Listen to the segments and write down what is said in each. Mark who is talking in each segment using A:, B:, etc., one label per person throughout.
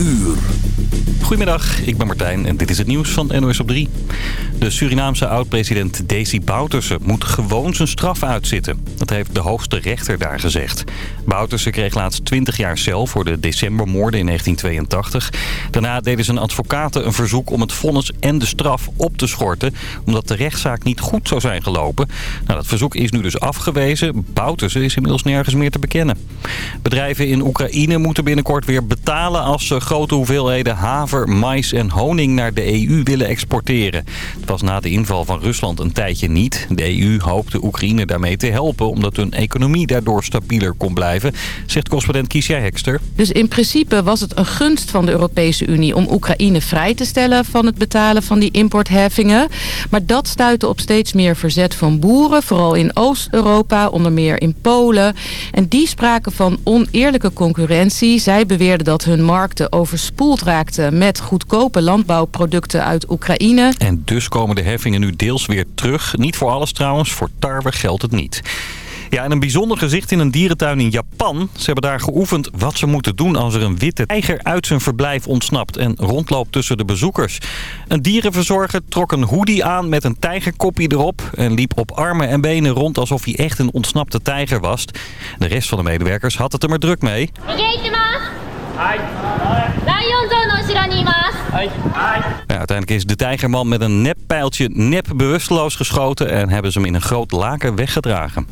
A: uur.
B: Goedemiddag, ik ben Martijn en dit is het nieuws van NOS op 3. De Surinaamse oud-president Desi Bouterse moet gewoon zijn straf uitzitten. Dat heeft de hoogste rechter daar gezegd. Bouterse kreeg laatst 20 jaar cel voor de decembermoorden in 1982. Daarna deden zijn advocaten een verzoek om het vonnis en de straf op te schorten... omdat de rechtszaak niet goed zou zijn gelopen. Nou, dat verzoek is nu dus afgewezen. Bouterse is inmiddels nergens meer te bekennen. Bedrijven in Oekraïne moeten binnenkort weer betalen als ze grote hoeveelheden haver mais en honing naar de EU willen exporteren. Het was na de inval van Rusland een tijdje niet. De EU hoopt de Oekraïne daarmee te helpen... omdat hun economie daardoor stabieler kon blijven... zegt correspondent Kiesja Hekster.
C: Dus in principe was het een gunst van de Europese Unie... om Oekraïne vrij te stellen van het betalen van die importheffingen. Maar dat stuitte op steeds meer verzet van boeren... vooral in Oost-Europa, onder meer in Polen. En die spraken van oneerlijke concurrentie. Zij beweerden dat hun markten overspoeld raakten... met goedkope landbouwproducten uit Oekraïne.
B: En dus komen de heffingen nu deels weer terug. Niet voor alles trouwens, voor tarwe geldt het niet. Ja, en een bijzonder gezicht in een dierentuin in Japan. Ze hebben daar geoefend wat ze moeten doen als er een witte tijger uit zijn verblijf ontsnapt en rondloopt tussen de bezoekers. Een dierenverzorger trok een hoodie aan met een tijgerkopje erop en liep op armen en benen rond alsof hij echt een ontsnapte tijger was. De rest van de medewerkers had het er maar druk mee. Ja, uiteindelijk is de tijgerman met een neppijltje nep bewusteloos geschoten... en hebben ze hem in een groot laken weggedragen.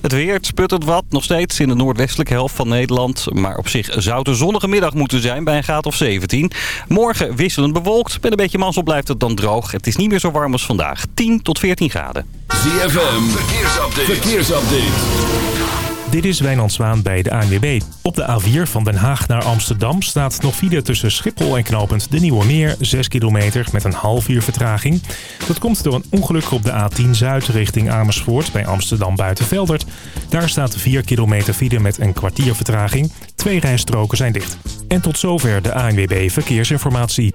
B: Het weer sputtert wat, nog steeds in de noordwestelijke helft van Nederland. Maar op zich zou het een zonnige middag moeten zijn bij een graad of 17. Morgen wisselend bewolkt. Met een beetje mazzel blijft het dan droog. Het is niet meer zo warm als vandaag. 10 tot 14 graden.
A: ZFM, verkeersupdate. verkeersupdate.
D: Dit is Wijnand Zwaan bij de ANWB. Op de A4 van Den Haag naar Amsterdam staat nog file tussen Schiphol en knooppunt De Nieuwe Meer. 6 kilometer met een half uur vertraging. Dat komt door een ongeluk op de A10 Zuid richting Amersfoort bij Amsterdam Buitenveldert. Daar staat 4 kilometer file met een kwartier vertraging. Twee rijstroken zijn dicht. En tot zover de ANWB Verkeersinformatie.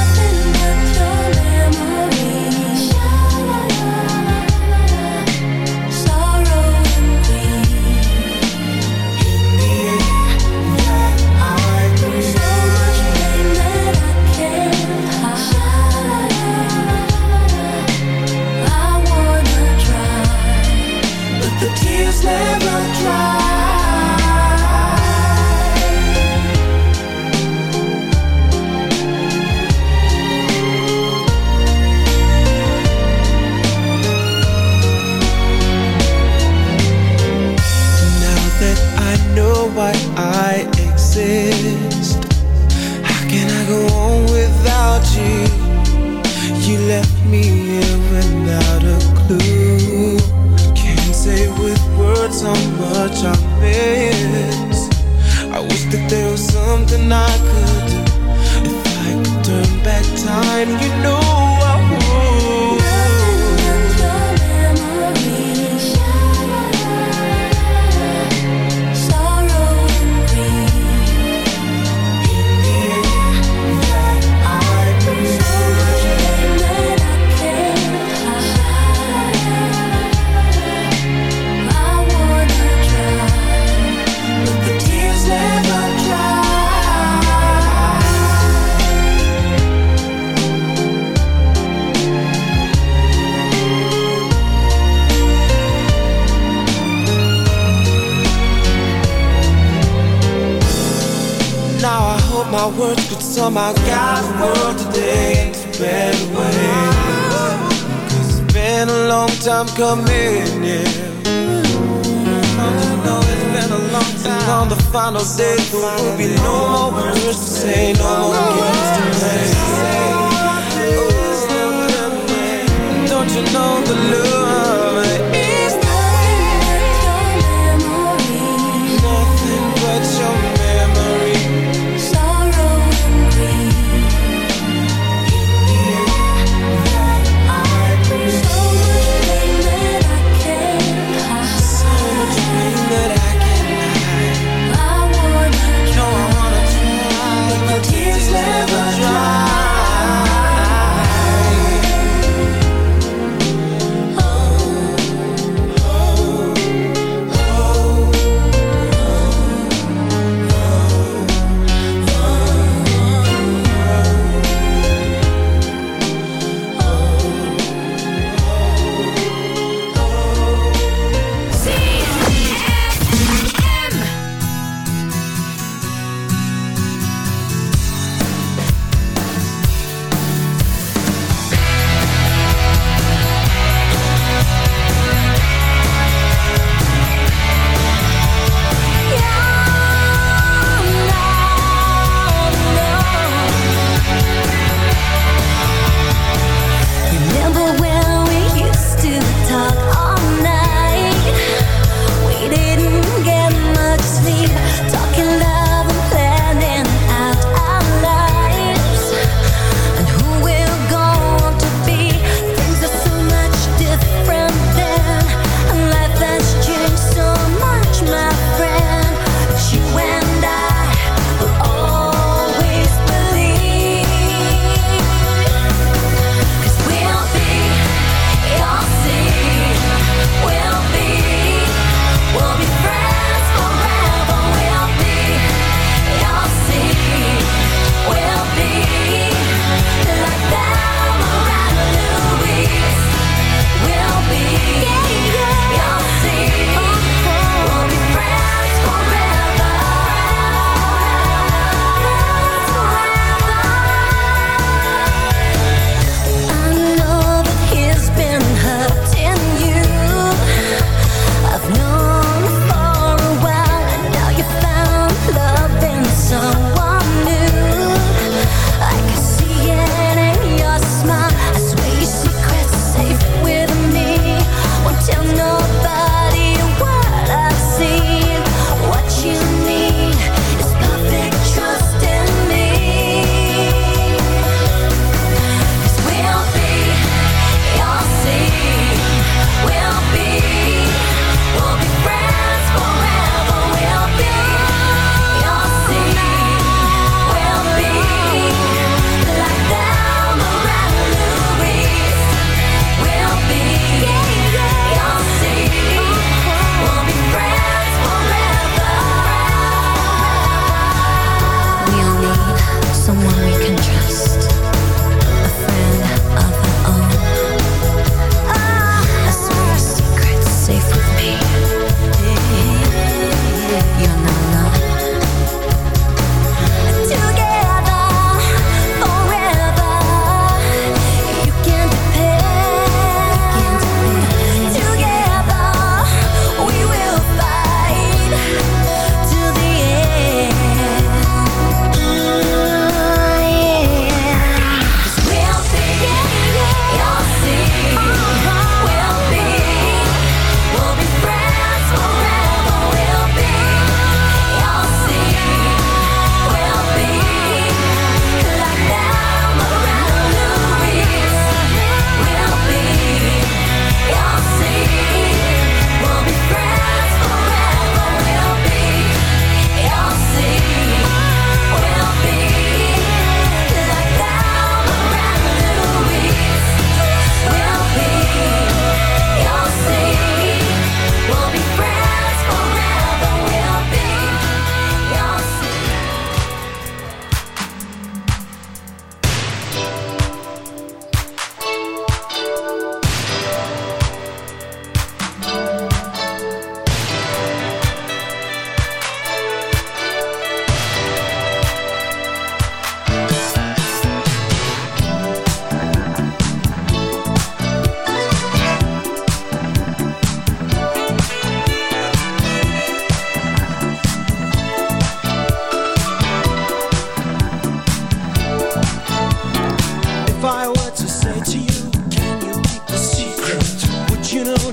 E: Somehow guide the world today into better way. Cause it's been a long time coming, yeah. No, it's been a long time. And on the final day, there will be no more words to say, no more games to play. Oh, Don't you know the love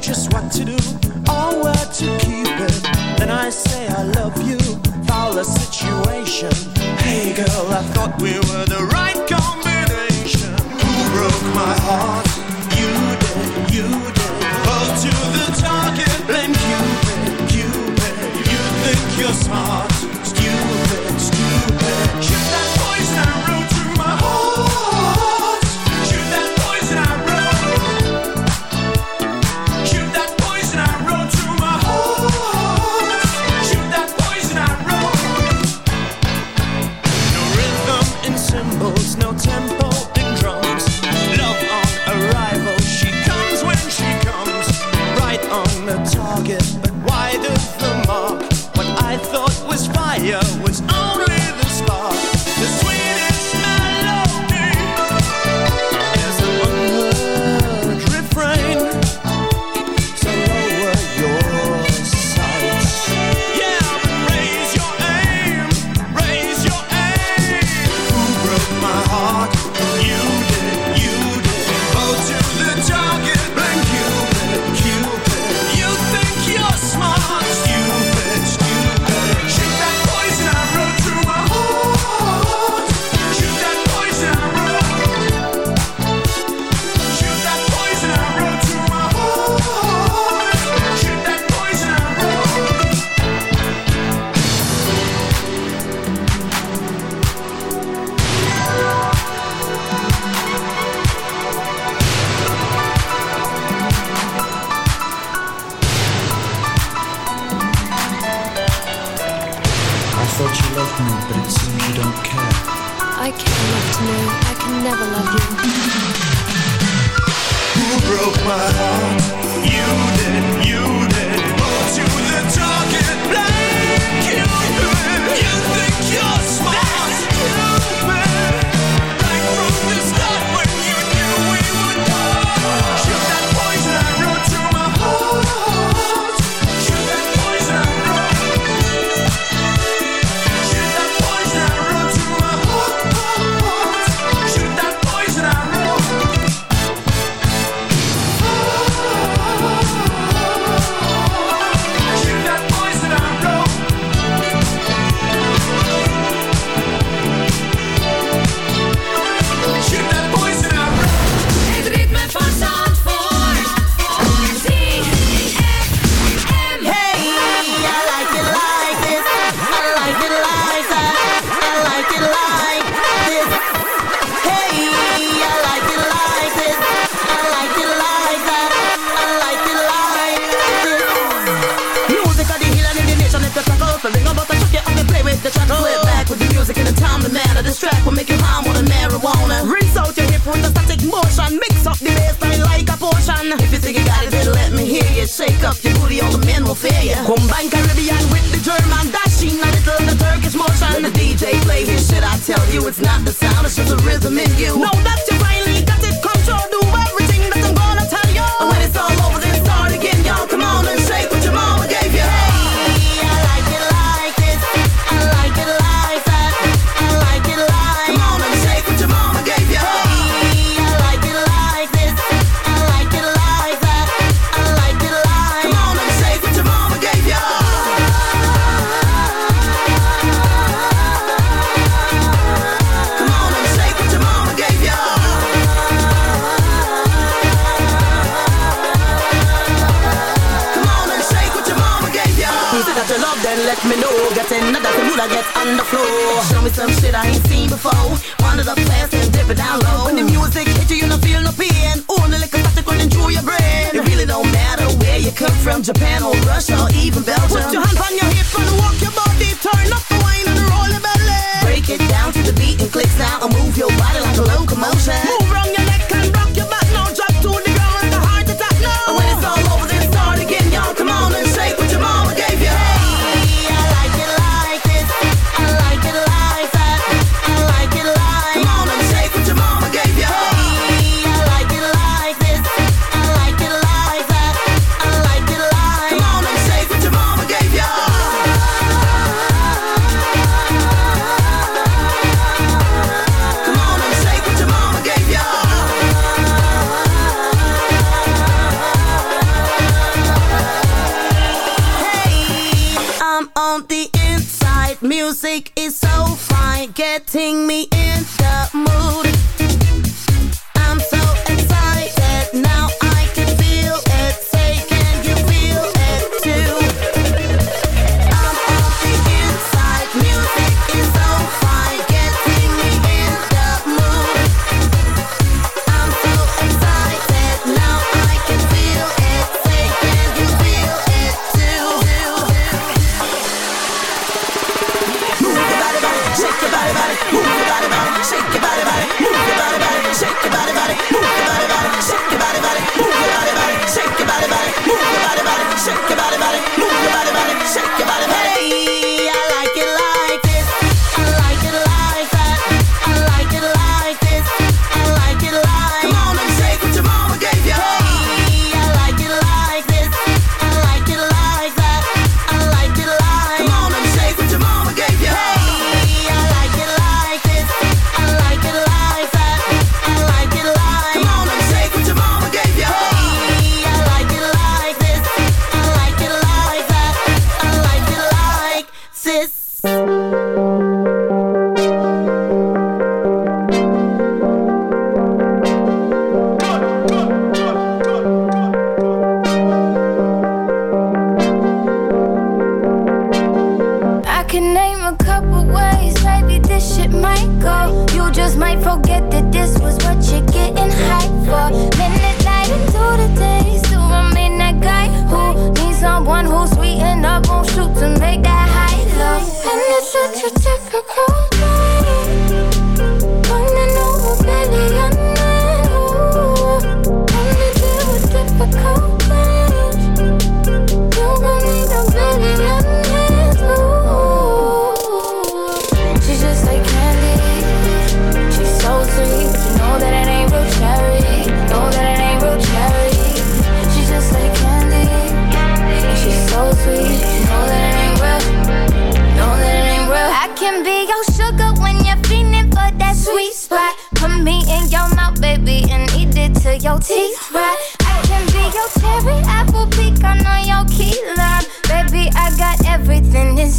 F: just what to do or where to keep it. Then I say I love you, foul the situation. Hey girl, I thought we were. love
G: me, but it seems you don't care.
H: I care enough to know I can never love you.
F: Who broke my heart? You did, you did. But you the
I: target, like you did. You make you on with marijuana. Rinse out your hip with a static motion. Mix up the bassline like a potion. If you think you got it, then let me hear you. Shake up your booty, all the men will fear you. Combine Caribbean with the German, dashing a little in the Turkish motion. Let the DJ play his shit, I tell you, it's not the sound, it's just the rhythm in you. Know that you finally got it, control, do everything that I'm gonna tell you. And when it's all over. Me no getting another thing. Would I get on the floor? Show me some shit I ain't seen before. One of the fast and dip it down low. When the music hit you, you don't feel no pain. Only like a plastic running through your brain. It really don't matter where you come from Japan or Russia or even Belgium. Put your hands on your body, body, move your body, body, shake your body, body.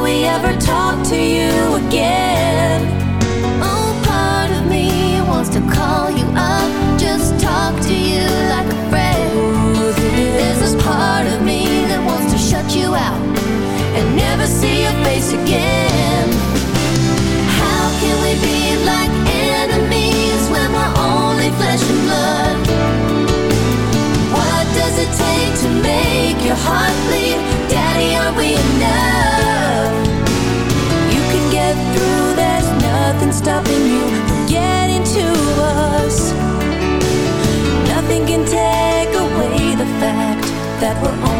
J: Will we ever talk to you again? Oh, part of me wants to call you up, just talk to you like a friend. There's this part of me that wants to shut you out and never see your face again. How can we be like enemies when we're only flesh and blood? What does it take to make your heart bleed? Daddy, are we nothing stopping you from getting to us. Nothing can take away the fact that we're.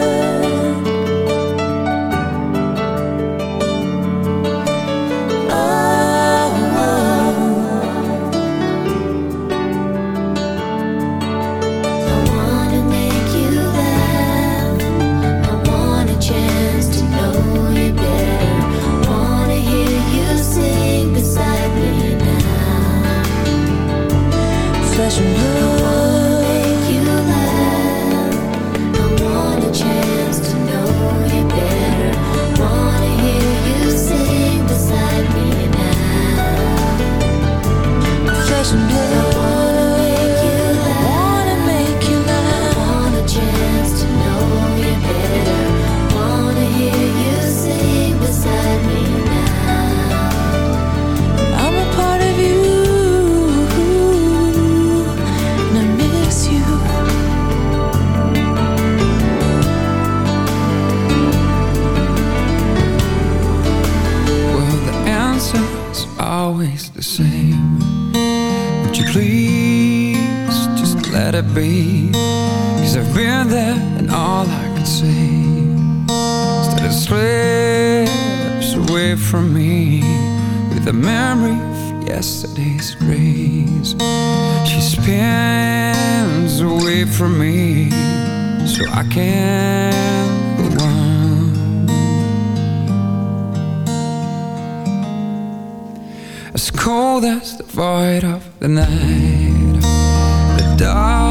K: It be? Cause I've been there and all I could say is that it slips away from me with the memory of yesterday's grace. She spins away from me so I can't go on. As cold as the void of the night The dark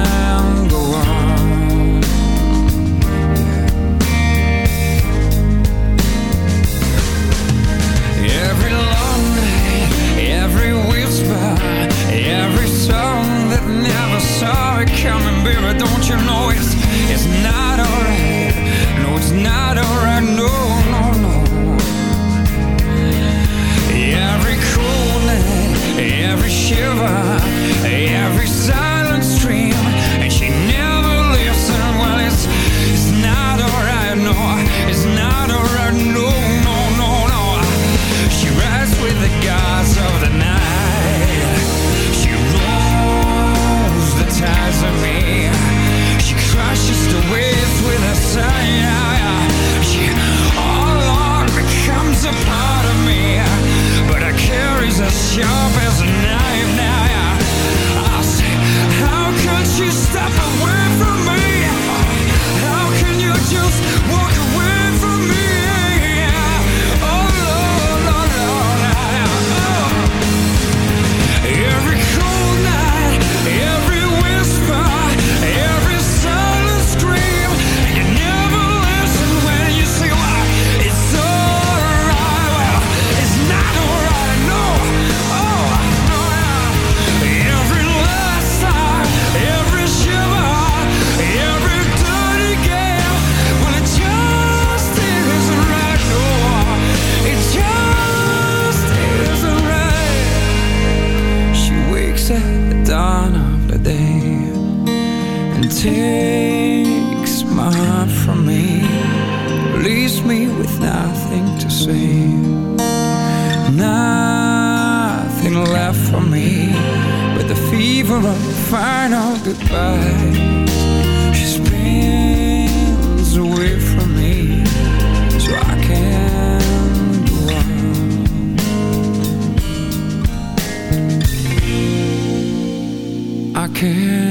K: Nothing left for me But the fever of final goodbye. She spins away from me So I can go on. I can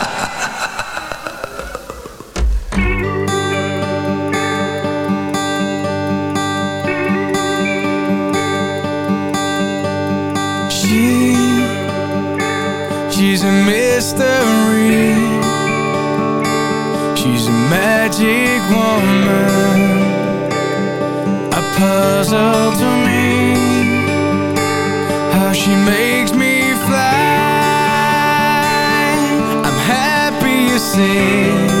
L: tell to me how she makes me fly. I'm happy you see.